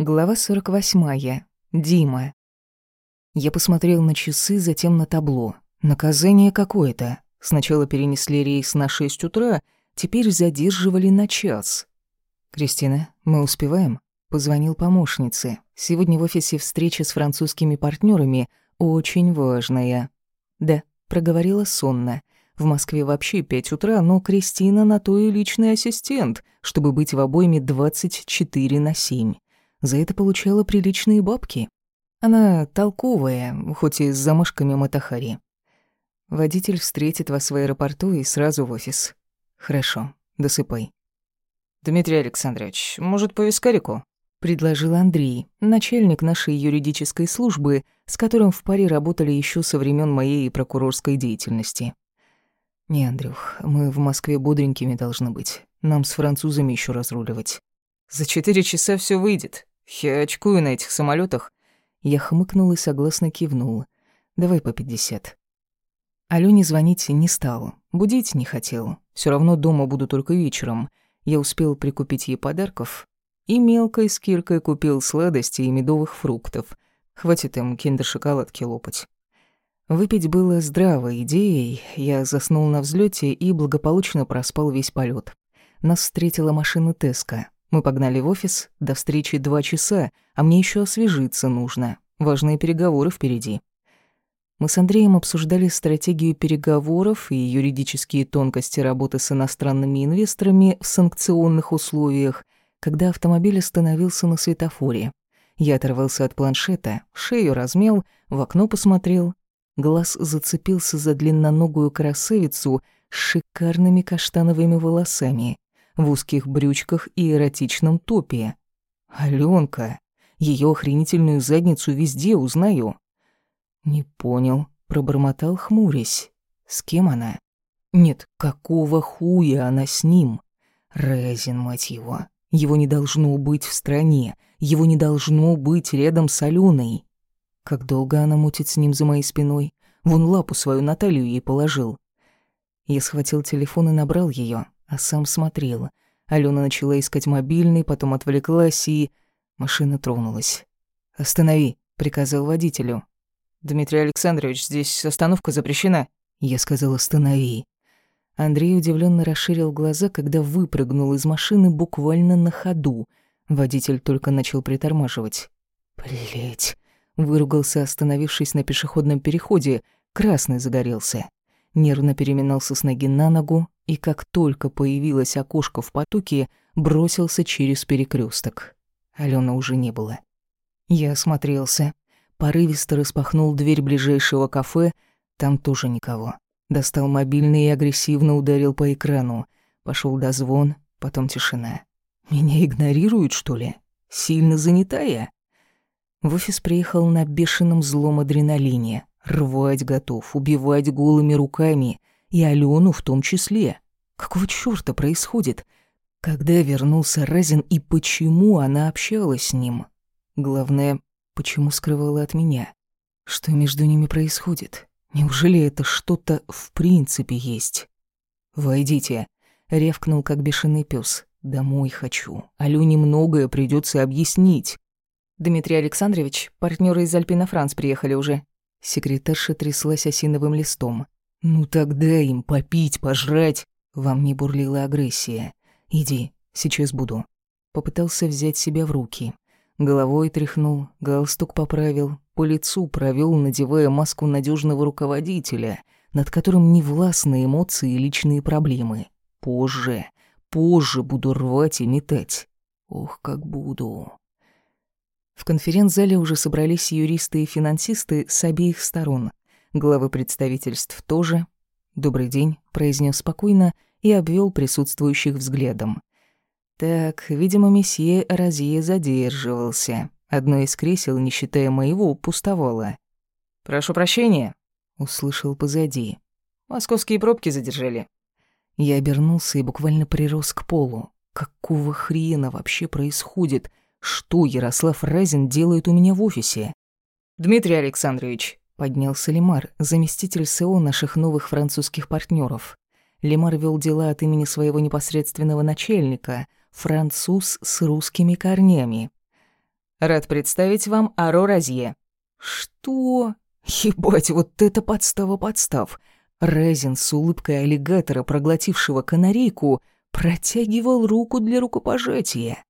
Глава 48. Дима. Я посмотрел на часы, затем на табло. Наказание какое-то. Сначала перенесли рейс на 6 утра, теперь задерживали на час. «Кристина, мы успеваем?» Позвонил помощнице. «Сегодня в офисе встреча с французскими партнерами, очень важная». «Да», — проговорила сонно. «В Москве вообще 5 утра, но Кристина на то и личный ассистент, чтобы быть в обойме 24 на 7». За это получала приличные бабки. Она толковая, хоть и с замашками Матахари. Водитель встретит вас в аэропорту и сразу в офис. Хорошо, досыпай. Дмитрий Александрович, может, по вискарику? предложил Андрей, начальник нашей юридической службы, с которым в паре работали еще со времен моей прокурорской деятельности. Не, Андрюх, мы в Москве бодренькими должны быть. Нам с французами еще разруливать. За четыре часа все выйдет. Я очкую на этих самолетах. Я хмыкнул и согласно кивнул. Давай по пятьдесят. Алёне звонить не стал, будить не хотел. Все равно дома буду только вечером. Я успел прикупить ей подарков. И мелкой с Киркой купил сладости и медовых фруктов. Хватит им киндер-шоколадки лопать. Выпить было здравой идеей. Я заснул на взлете и благополучно проспал весь полет. Нас встретила машина Теска. Мы погнали в офис, до встречи два часа, а мне еще освежиться нужно. Важные переговоры впереди. Мы с Андреем обсуждали стратегию переговоров и юридические тонкости работы с иностранными инвесторами в санкционных условиях, когда автомобиль остановился на светофоре. Я оторвался от планшета, шею размял, в окно посмотрел. Глаз зацепился за длинноногую красавицу с шикарными каштановыми волосами в узких брючках и эротичном топе. Алёнка, её охренительную задницу везде узнаю. Не понял, пробормотал хмурясь. С кем она? Нет, какого хуя она с ним? Резин, мать его. Его не должно быть в стране. Его не должно быть рядом с Алёной. Как долго она мутит с ним за моей спиной? Вон лапу свою Наталью ей положил. Я схватил телефон и набрал её а сам смотрел. Алена начала искать мобильный, потом отвлеклась и... Машина тронулась. «Останови», — приказал водителю. «Дмитрий Александрович, здесь остановка запрещена». Я сказал «останови». Андрей удивленно расширил глаза, когда выпрыгнул из машины буквально на ходу. Водитель только начал притормаживать. «Блядь!» — выругался, остановившись на пешеходном переходе. Красный загорелся. Нервно переминался с ноги на ногу, и как только появилось окошко в потоке, бросился через перекресток. Алёны уже не было. Я осмотрелся, порывисто распахнул дверь ближайшего кафе, там тоже никого. Достал мобильный и агрессивно ударил по экрану. Пошел дозвон, потом тишина. Меня игнорируют, что ли? Сильно занята я? В офис приехал на бешеном злом адреналине. Рвать готов, убивать голыми руками — и Алену в том числе. Какого чёрта происходит? Когда вернулся Разин и почему она общалась с ним? Главное, почему скрывала от меня? Что между ними происходит? Неужели это что-то в принципе есть? «Войдите», — ревкнул, как бешеный пес. «Домой хочу. Алёне многое придется объяснить». «Дмитрий Александрович, партнеры из Альпина Франц приехали уже». Секретарша тряслась осиновым листом. «Ну тогда им попить, пожрать!» Во мне бурлила агрессия. «Иди, сейчас буду». Попытался взять себя в руки. Головой тряхнул, галстук поправил, по лицу провел, надевая маску надежного руководителя, над которым не властны эмоции и личные проблемы. Позже, позже буду рвать и метать. Ох, как буду. В конференц-зале уже собрались юристы и финансисты с обеих сторон. Главы представительств тоже. «Добрый день», — произнес спокойно и обвел присутствующих взглядом. Так, видимо, месье Розье задерживался. Одно из кресел, не считая моего, пустовало. «Прошу прощения», — услышал позади. «Московские пробки задержали». Я обернулся и буквально прирос к полу. Какого хрена вообще происходит? Что Ярослав Разин делает у меня в офисе? «Дмитрий Александрович», Поднялся Лемар, заместитель СО наших новых французских партнеров. Лемар вел дела от имени своего непосредственного начальника, француз с русскими корнями. Рад представить вам Аро Розье». «Что? Ебать, вот это подстава подстав!» Резин с улыбкой аллигатора, проглотившего канарейку, протягивал руку для рукопожатия.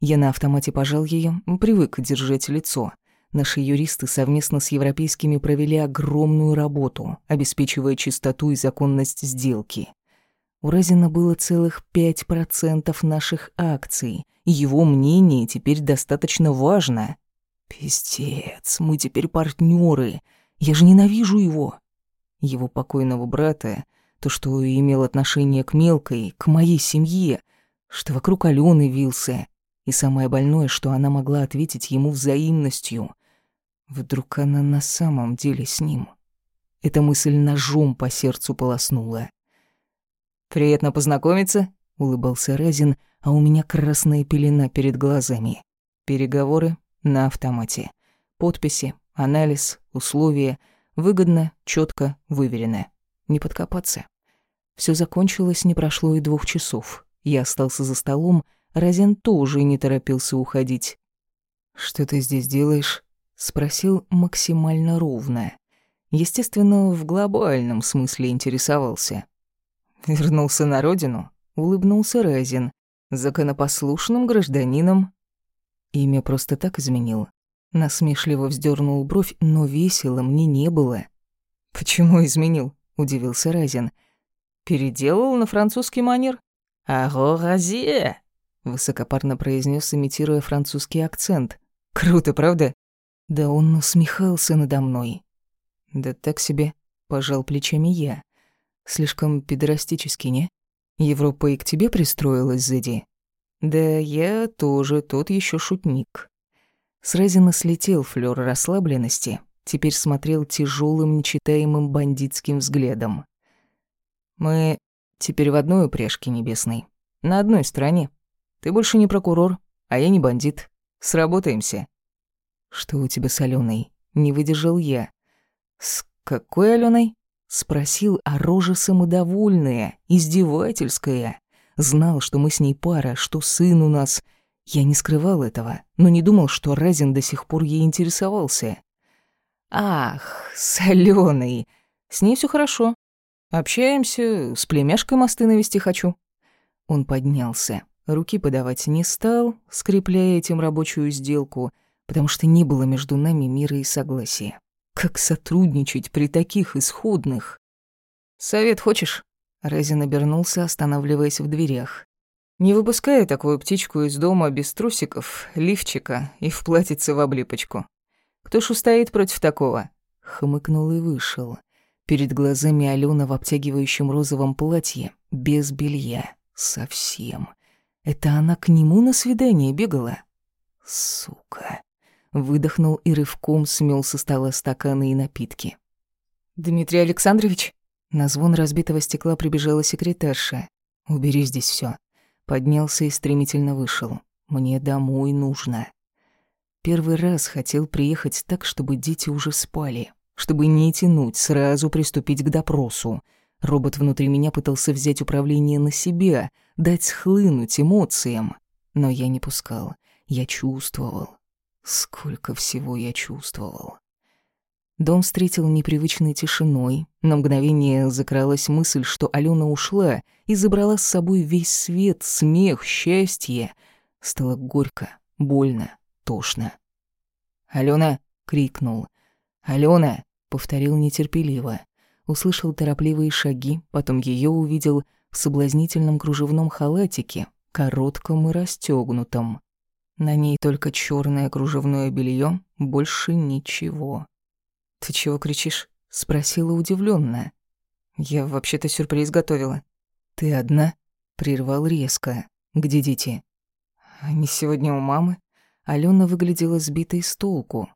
Я на автомате пожал ее, привык держать лицо. Наши юристы совместно с европейскими провели огромную работу, обеспечивая чистоту и законность сделки. У Разина было целых 5% наших акций, и его мнение теперь достаточно важно. Пиздец, мы теперь партнеры. Я же ненавижу его его покойного брата, то, что имел отношение к мелкой, к моей семье, что вокруг Алены вился, и самое больное, что она могла ответить ему взаимностью. Вдруг она на самом деле с ним. Эта мысль ножом по сердцу полоснула. «Приятно познакомиться», — улыбался Разин, а у меня красная пелена перед глазами. Переговоры на автомате. Подписи, анализ, условия — Выгодно, четко, выверено. Не подкопаться. Все закончилось, не прошло и двух часов. Я остался за столом, Розен тоже не торопился уходить. «Что ты здесь делаешь?» — спросил максимально ровно. Естественно, в глобальном смысле интересовался. Вернулся на родину, улыбнулся Разин, законопослушным гражданином. Имя просто так изменил. Насмешливо вздернул бровь, но весело мне не было. «Почему изменил?» — удивился Разин. «Переделал на французский манер?» «Аго разие!» — высокопарно произнес, имитируя французский акцент. «Круто, правда?» Да он усмехался надо мной. «Да так себе», — пожал плечами я. «Слишком педорастически, не? Европа и к тебе пристроилась, Зэдди?» «Да я тоже тот еще шутник». С Разина слетел флёр расслабленности, теперь смотрел тяжелым, нечитаемым бандитским взглядом. «Мы теперь в одной упряжке небесной, на одной стороне. Ты больше не прокурор, а я не бандит. Сработаемся». «Что у тебя с Алёной?» — не выдержал я. «С какой Алёной?» — спросил, а рожа самодовольная, издевательская. Знал, что мы с ней пара, что сын у нас — я не скрывал этого, но не думал, что Разин до сих пор ей интересовался. «Ах, солёный, с ней все хорошо. Общаемся, с племяшкой мосты навести хочу». Он поднялся, руки подавать не стал, скрепляя этим рабочую сделку, потому что не было между нами мира и согласия. Как сотрудничать при таких исходных? «Совет хочешь?» Разин обернулся, останавливаясь в дверях. Не выпускай такую птичку из дома без трусиков, лифчика и в платьице в облипочку. Кто ж устоит против такого?» Хмыкнул и вышел. Перед глазами Алена в обтягивающем розовом платье, без белья, совсем. Это она к нему на свидание бегала? Сука. Выдохнул и рывком смел со стола стаканы и напитки. «Дмитрий Александрович?» На звон разбитого стекла прибежала секретарша. «Убери здесь все. Поднялся и стремительно вышел. Мне домой нужно. Первый раз хотел приехать так, чтобы дети уже спали, чтобы не тянуть, сразу приступить к допросу. Робот внутри меня пытался взять управление на себя, дать схлынуть эмоциям. Но я не пускал. Я чувствовал. Сколько всего я чувствовал. Дом встретил непривычной тишиной. На мгновение закралась мысль, что Алена ушла и забрала с собой весь свет, смех, счастье. Стало горько, больно, тошно. «Алена!» — крикнул. «Алена!» — повторил нетерпеливо. Услышал торопливые шаги, потом ее увидел в соблазнительном кружевном халатике, коротком и расстёгнутом. На ней только черное кружевное белье, больше ничего. «Ты чего кричишь?» — спросила удивленно. «Я вообще-то сюрприз готовила». «Ты одна?» — прервал резко. «Где дети?» «Они сегодня у мамы». Алена выглядела сбитой с толку.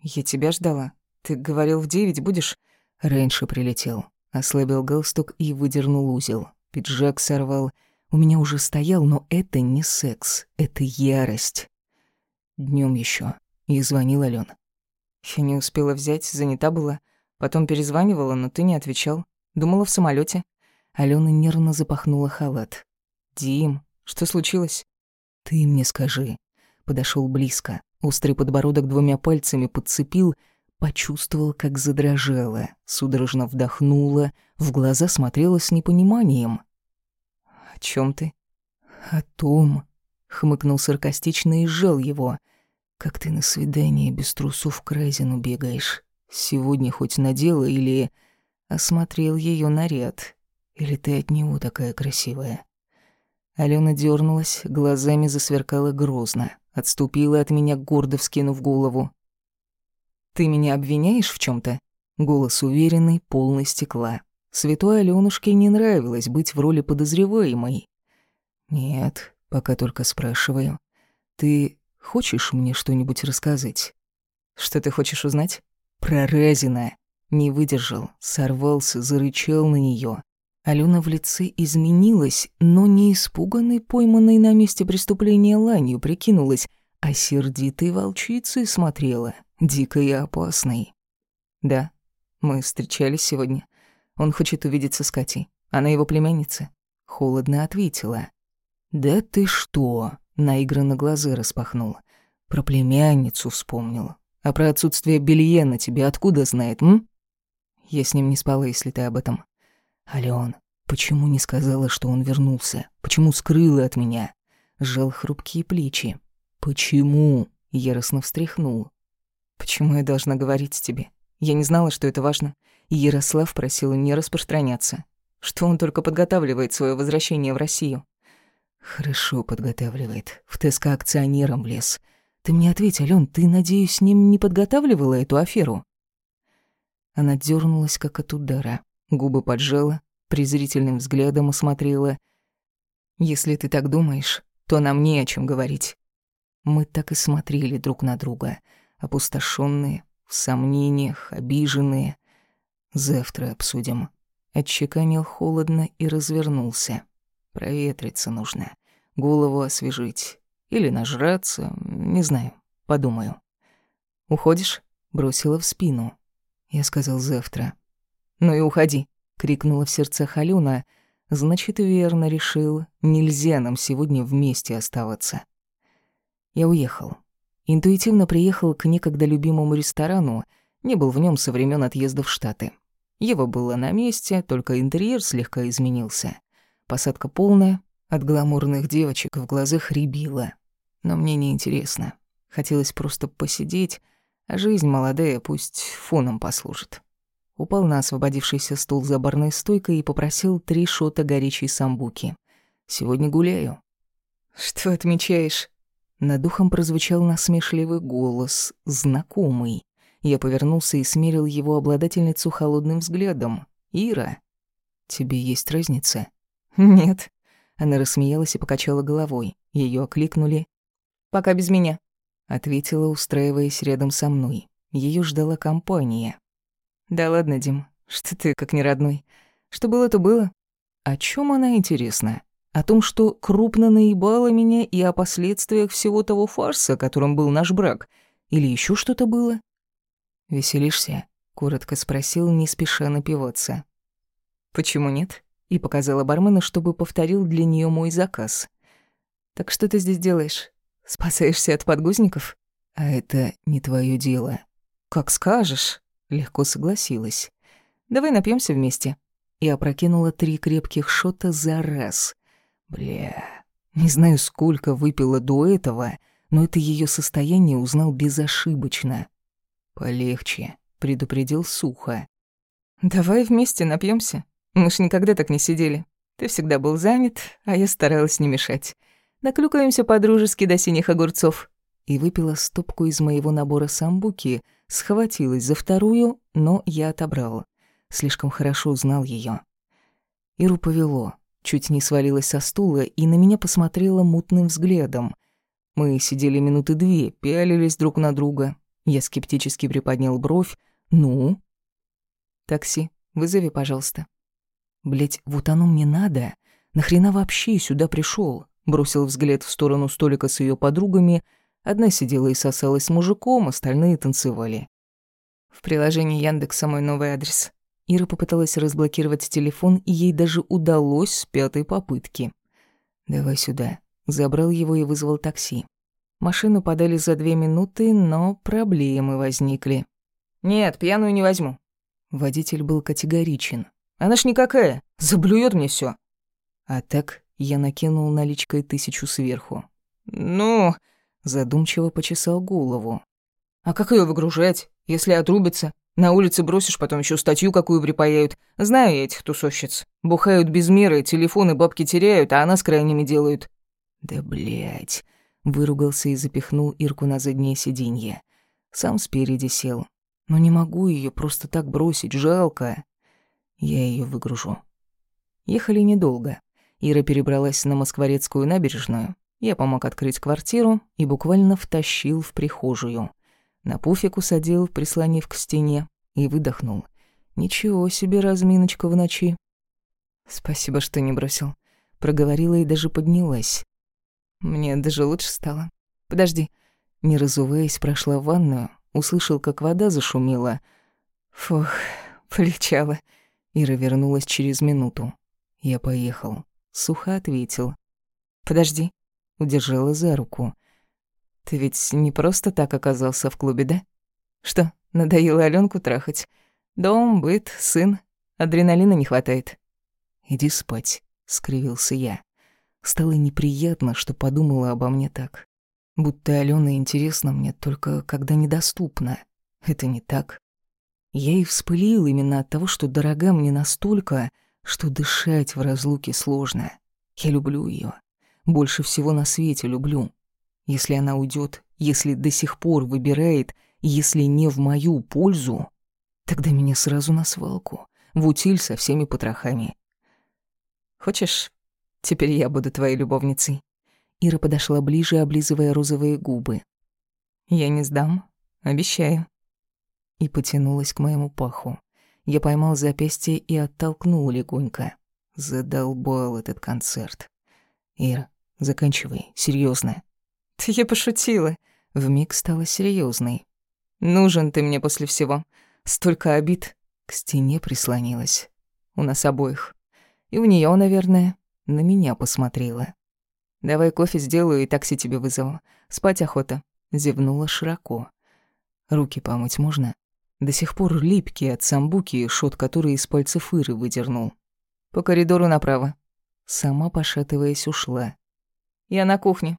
«Я тебя ждала. Ты говорил, в девять будешь?» Раньше прилетел. Ослабил галстук и выдернул узел. Пиджак сорвал. У меня уже стоял, но это не секс. Это ярость. Днем еще. И звонил Алена. Я не успела взять, занята была. Потом перезванивала, но ты не отвечал. Думала в самолете. Алена нервно запахнула халат. «Дим, что случилось?» «Ты мне скажи». Подошел близко, Острый подбородок двумя пальцами подцепил, почувствовал, как задрожала, судорожно вдохнула, в глаза смотрела с непониманием. «О чем ты?» «О том», — хмыкнул саркастично и сжал его. «Как ты на свидание без трусов к Райзену бегаешь? Сегодня хоть надела или...» Осмотрел ее наряд. «Или ты от него такая красивая?» Алена дернулась, глазами засверкала грозно, отступила от меня, гордо вскинув голову. «Ты меня обвиняешь в чем то Голос уверенный, полный стекла. Святой Алёнушке не нравилось быть в роли подозреваемой. «Нет, пока только спрашиваю. Ты хочешь мне что-нибудь рассказать?» «Что ты хочешь узнать?» «Про Разина». Не выдержал, сорвался, зарычал на нее. Алена в лице изменилась, но не испуганной, пойманной на месте преступления ланью прикинулась, а сердитой волчицей смотрела, дикой и опасной. «Да, мы встречались сегодня. Он хочет увидеться с Катей. Она его племянница». Холодно ответила. «Да ты что?» — наигранно глаза распахнул. «Про племянницу вспомнил. А про отсутствие белья на тебе откуда знает, м?» «Я с ним не спала, если ты об этом». «Алён, почему не сказала, что он вернулся? Почему скрыла от меня?» Сжал хрупкие плечи. «Почему?» — яростно встряхнул. «Почему я должна говорить тебе? Я не знала, что это важно. Ярослав просил не распространяться. Что он только подготавливает свое возвращение в Россию». «Хорошо подготавливает. В ТСК акционером влез. Ты мне ответь, Алён, ты, надеюсь, с ним не подготавливала эту аферу?» Она дернулась, как от удара. Губы поджала, презрительным взглядом осмотрела. «Если ты так думаешь, то нам не о чем говорить». Мы так и смотрели друг на друга, опустошенные, в сомнениях, обиженные. «Завтра обсудим». Отчеканил холодно и развернулся. Проветриться нужно, голову освежить. Или нажраться, не знаю, подумаю. «Уходишь?» — бросила в спину. Я сказал завтра. «Ну и уходи», — крикнула в сердцах Алена. «Значит, верно решил. Нельзя нам сегодня вместе оставаться». Я уехал. Интуитивно приехал к некогда любимому ресторану, не был в нем со времен отъезда в Штаты. Его было на месте, только интерьер слегка изменился. Посадка полная, от гламурных девочек в глазах рябило. Но мне не интересно. Хотелось просто посидеть, а жизнь молодая пусть фоном послужит. Упал на освободившийся стул за барной стойкой и попросил три шота горячей самбуки. «Сегодня гуляю». «Что отмечаешь?» Над духом прозвучал насмешливый голос, знакомый. Я повернулся и смерил его обладательницу холодным взглядом. «Ира, тебе есть разница?» «Нет». Она рассмеялась и покачала головой. Ее окликнули. «Пока без меня» ответила, устраиваясь рядом со мной. Ее ждала компания. Да ладно, Дим, что ты как не родной. Что было, то было. О чем она интересна? О том, что крупно наебала меня и о последствиях всего того фарса, которым был наш брак. Или еще что-то было? Веселишься? коротко спросил, не спеша напиваться. Почему нет? И показала бармена, чтобы повторил для нее мой заказ. Так что ты здесь делаешь? Спасаешься от подгузников? А это не твое дело. Как скажешь. Легко согласилась. Давай напьемся вместе. И опрокинула три крепких шота за раз. Бля, не знаю, сколько выпила до этого, но это ее состояние узнал безошибочно. Полегче, предупредил сухо. Давай вместе напьемся. Мы ж никогда так не сидели. Ты всегда был занят, а я старалась не мешать. Наклюкаемся по-дружески до синих огурцов». И выпила стопку из моего набора самбуки, схватилась за вторую, но я отобрал. Слишком хорошо узнал ее. Иру повело. Чуть не свалилась со стула и на меня посмотрела мутным взглядом. Мы сидели минуты две, пялились друг на друга. Я скептически приподнял бровь. «Ну?» «Такси, вызови, пожалуйста». Блять, вот оно мне надо. Нахрена вообще сюда пришел? Бросил взгляд в сторону столика с ее подругами. Одна сидела и сосалась с мужиком, остальные танцевали. В приложении Яндекса мой новый адрес. Ира попыталась разблокировать телефон, и ей даже удалось с пятой попытки. «Давай сюда». Забрал его и вызвал такси. Машину подали за две минуты, но проблемы возникли. «Нет, пьяную не возьму». Водитель был категоричен. «Она ж никакая, заблюет мне все. А так я накинул наличкой тысячу сверху. «Ну...» — задумчиво почесал голову. «А как ее выгружать, если отрубится? На улице бросишь, потом еще статью какую припаяют. Знаю я этих тусовщиц. Бухают без меры, телефоны бабки теряют, а она с крайними делают». «Да блять! выругался и запихнул Ирку на заднее сиденье. Сам спереди сел. «Но не могу ее просто так бросить, жалко. Я ее выгружу». Ехали недолго. Ира перебралась на Москворецкую набережную. Я помог открыть квартиру и буквально втащил в прихожую. На пуфик усадил, прислонив к стене, и выдохнул. «Ничего себе разминочка в ночи». «Спасибо, что не бросил», — проговорила и даже поднялась. Мне даже лучше стало. Подожди. Не разуваясь, прошла в ванную, услышал, как вода зашумела. Фух, полегчало. Ира вернулась через минуту. Я поехал. Сухо ответил. «Подожди», — удержала за руку. «Ты ведь не просто так оказался в клубе, да? Что, надоело Аленку трахать? Дом, быт, сын. Адреналина не хватает». «Иди спать», — скривился я. Стало неприятно, что подумала обо мне так. Будто Алена интересна мне только когда недоступна. Это не так. Я и вспылил именно от того, что дорога мне настолько, что дышать в разлуке сложно. Я люблю ее, Больше всего на свете люблю. Если она уйдет, если до сих пор выбирает, если не в мою пользу, тогда меня сразу на свалку, в утиль со всеми потрохами. Хочешь, теперь я буду твоей любовницей? Ира подошла ближе, облизывая розовые губы. Я не сдам, обещаю. И потянулась к моему паху. Я поймал запястье и оттолкнул легонько. Задолбал этот концерт. Ира, заканчивай, серьезно. Ты я пошутила. Вмиг стала серьезной. Нужен ты мне после всего. Столько обид. К стене прислонилась. У нас обоих. И у нее, наверное, на меня посмотрела. «Давай кофе сделаю и такси тебе вызову. Спать охота», — зевнула широко. «Руки помыть можно?» До сих пор липкий от самбуки, шот который из пальцев Иры выдернул. По коридору направо. Сама, пошатываясь, ушла. «Я на кухне.